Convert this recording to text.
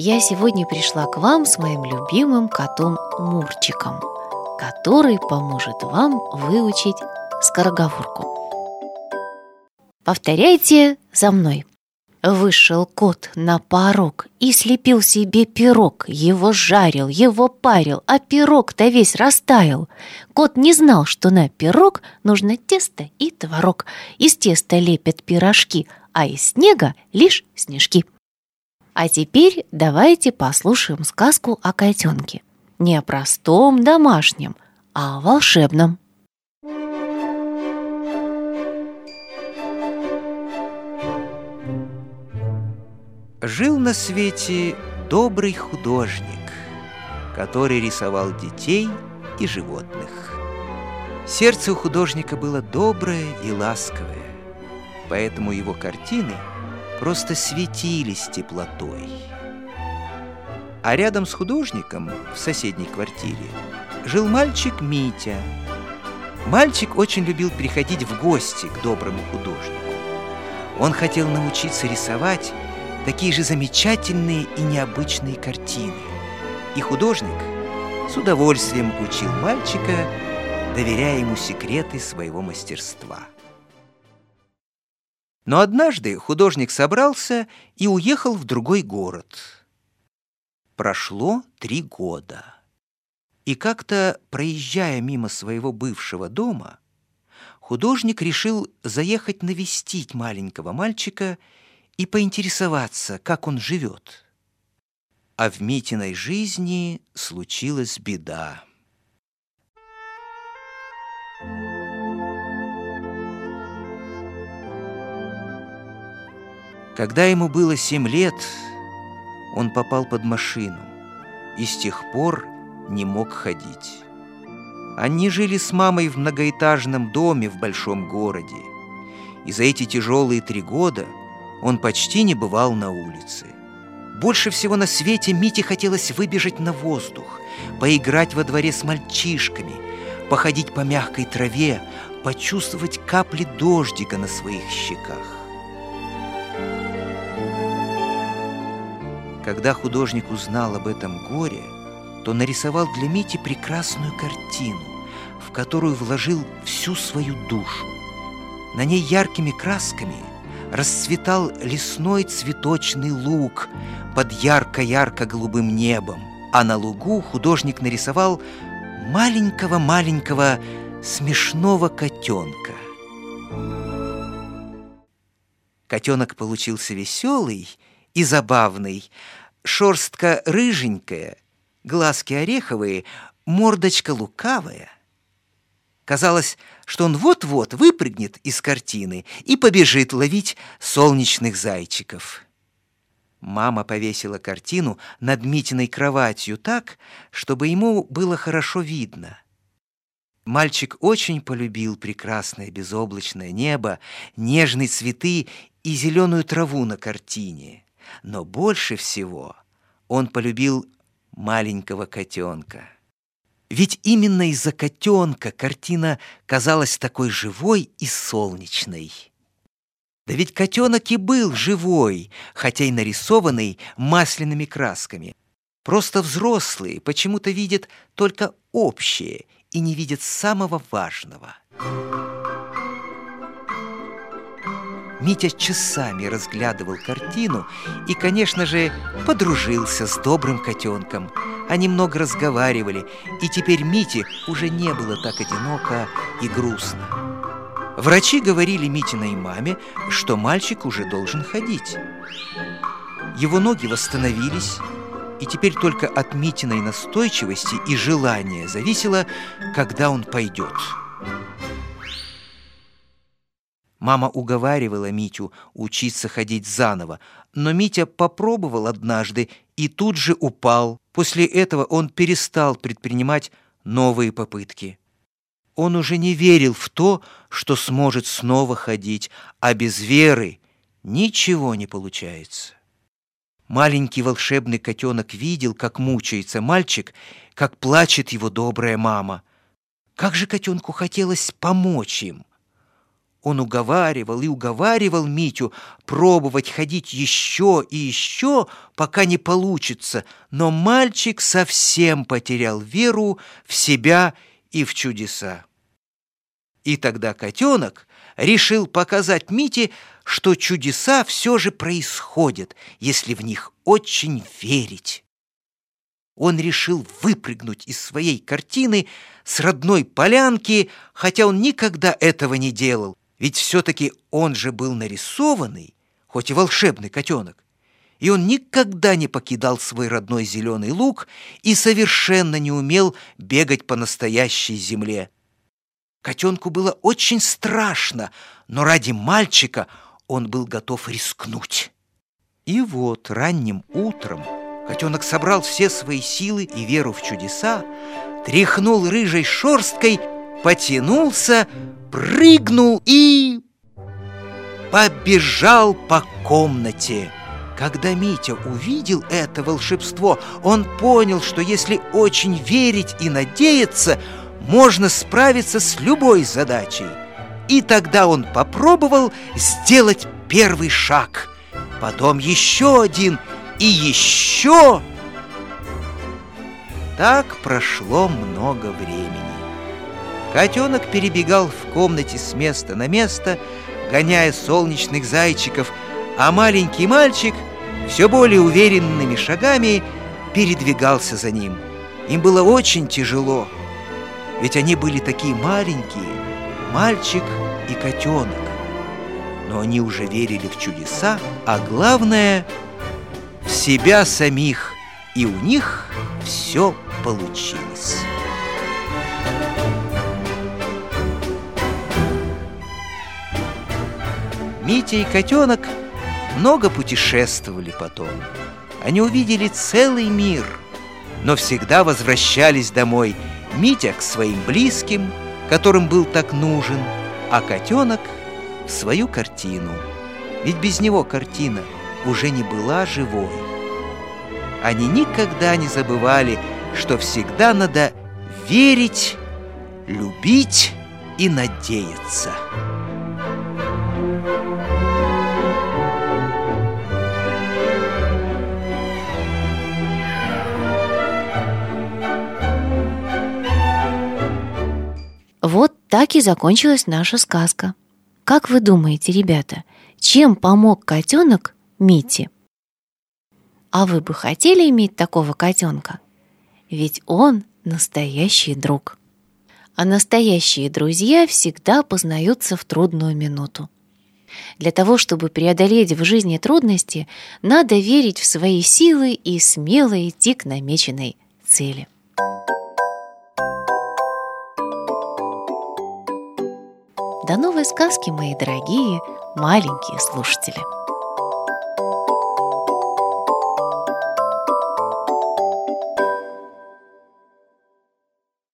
Я сегодня пришла к вам с моим любимым котом Мурчиком, который поможет вам выучить скороговорку. Повторяйте за мной. Вышел кот на порог и слепил себе пирог. Его жарил, его парил, а пирог-то весь растаял. Кот не знал, что на пирог нужно тесто и творог. Из теста лепят пирожки, а из снега лишь снежки. А теперь давайте послушаем сказку о котенке. Не о простом домашнем, а о волшебном. Жил на свете добрый художник, который рисовал детей и животных. Сердце у художника было доброе и ласковое, поэтому его картины просто светились теплотой. А рядом с художником в соседней квартире жил мальчик Митя. Мальчик очень любил приходить в гости к доброму художнику. Он хотел научиться рисовать такие же замечательные и необычные картины. И художник с удовольствием учил мальчика, доверяя ему секреты своего мастерства. Но однажды художник собрался и уехал в другой город. Прошло три года. И как-то, проезжая мимо своего бывшего дома, художник решил заехать навестить маленького мальчика и поинтересоваться, как он живет. А в Митиной жизни случилась беда. Когда ему было семь лет, он попал под машину и с тех пор не мог ходить. Они жили с мамой в многоэтажном доме в большом городе, и за эти тяжелые три года – он почти не бывал на улице. Больше всего на свете Мите хотелось выбежать на воздух, поиграть во дворе с мальчишками, походить по мягкой траве, почувствовать капли дождика на своих щеках. Когда художник узнал об этом горе, то нарисовал для Мити прекрасную картину, в которую вложил всю свою душу. На ней яркими красками – расцветал лесной цветочный луг под ярко-ярко-голубым небом, а на лугу художник нарисовал маленького-маленького смешного котенка. Котенок получился веселый и забавный, шерстка рыженькая, глазки ореховые, мордочка лукавая — Казалось, что он вот-вот выпрыгнет из картины и побежит ловить солнечных зайчиков. Мама повесила картину над Митиной кроватью так, чтобы ему было хорошо видно. Мальчик очень полюбил прекрасное безоблачное небо, нежные цветы и зеленую траву на картине. Но больше всего он полюбил маленького котенка. Ведь именно из-за котенка картина казалась такой живой и солнечной. Да ведь котенок и был живой, хотя и нарисованный масляными красками. Просто взрослые почему-то видят только общее и не видят самого важного. Митя часами разглядывал картину и, конечно же, подружился с добрым котенком – они много разговаривали, и теперь Мите уже не было так одиноко и грустно. Врачи говорили Митиной маме, что мальчик уже должен ходить. Его ноги восстановились, и теперь только от Митиной настойчивости и желания зависело, когда он пойдет. Мама уговаривала Митю учиться ходить заново, но Митя попробовал однажды и тут же упал. После этого он перестал предпринимать новые попытки. Он уже не верил в то, что сможет снова ходить, а без веры ничего не получается. Маленький волшебный котенок видел, как мучается мальчик, как плачет его добрая мама. Как же котенку хотелось помочь им. Он уговаривал и уговаривал Митю пробовать ходить еще и еще, пока не получится, но мальчик совсем потерял веру в себя и в чудеса. И тогда котенок решил показать Мите, что чудеса все же происходят, если в них очень верить. Он решил выпрыгнуть из своей картины с родной полянки, хотя он никогда этого не делал, ведь все-таки он же был нарисованный, хоть и волшебный котенок. И он никогда не покидал свой родной зеленый луг и совершенно не умел бегать по настоящей земле. Котенку было очень страшно, но ради мальчика он был готов рискнуть. И вот ранним утром котенок собрал все свои силы и веру в чудеса, тряхнул рыжей шерсткой, потянулся, прыгнул и... побежал по комнате. Когда Митя увидел это волшебство, он понял, что если очень верить и надеяться, можно справиться с любой задачей. И тогда он попробовал сделать первый шаг, потом еще один и еще. Так прошло много времени. Котенок перебегал в комнате с места на место, гоняя солнечных зайчиков, а маленький мальчик все более уверенными шагами передвигался за ним. Им было очень тяжело, ведь они были такие маленькие, мальчик и котенок. Но они уже верили в чудеса, а главное — в себя самих, и у них все получилось. Митя и котенок много путешествовали потом. Они увидели целый мир, но всегда возвращались домой. Митя к своим близким, которым был так нужен, а котенок в свою картину. Ведь без него картина уже не была живой. Они никогда не забывали, что всегда надо верить, любить и надеяться. Так и закончилась наша сказка. Как вы думаете, ребята, чем помог котенок Мите? А вы бы хотели иметь такого котенка? Ведь он настоящий друг. А настоящие друзья всегда познаются в трудную минуту. Для того, чтобы преодолеть в жизни трудности, надо верить в свои силы и смело идти к намеченной цели. До новой сказки, мои дорогие маленькие слушатели!